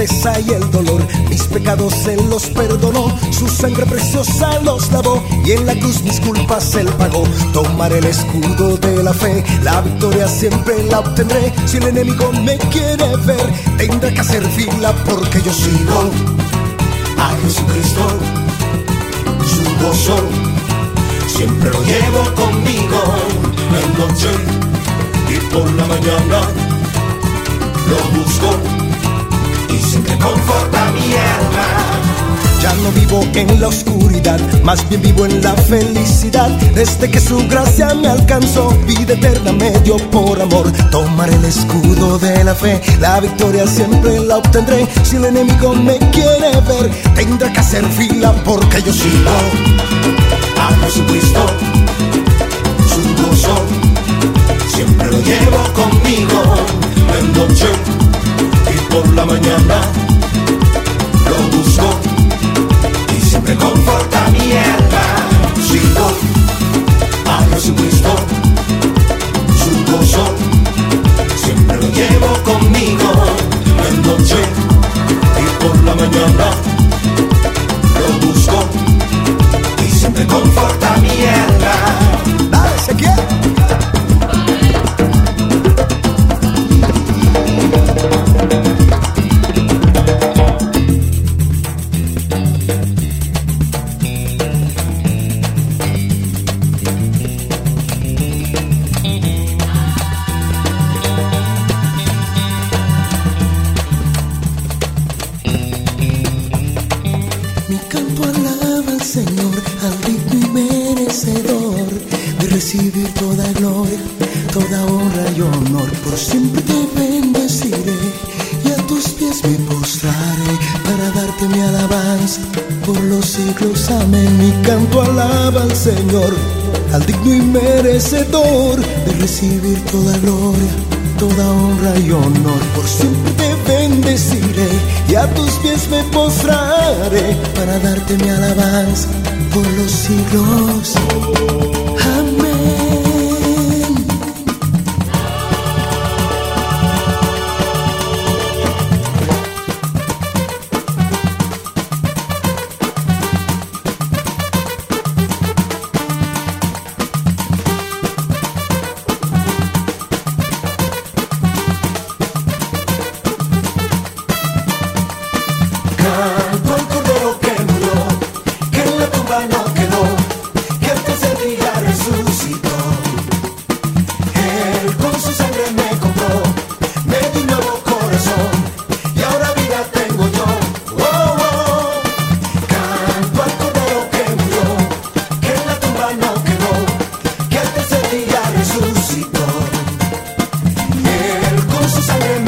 y el dolor. Mis pecados Él los perdonó, su sangre preciosa los lavó y en la cruz mis culpas Él pagó. Tomaré el escudo de la fe, la victoria siempre la obtendré. Si el enemigo me quiere ver, tendrá que hacer fila porque yo sigo a Jesucristo, su gozo. Siempre lo llevo conmigo en noche y por la mañana lo busco conforta mi alma. Ya no vivo en la oscuridad, más bien vivo en la felicidad. Desde que su gracia me alcanzó, vida eterna me dio por amor. Tomar el escudo de la fe, la victoria siempre la obtendré. Si el enemigo me quiere ver, tendrá que hacer fila porque yo sigo a Jesucristo, su gozo. Señor, al digno y merecedor de recibir toda gloria, toda honra y honor. Por siempre te bendeciré y a tus pies me postraré para darte mi alabanza por los siglos. Amén. Mi canto alaba al Señor, al digno y merecedor de recibir toda gloria, toda honra y honor. Por siempre te bendeciré y a tus pies me postraré para darte mi alabanza por los siglos. Jerusalem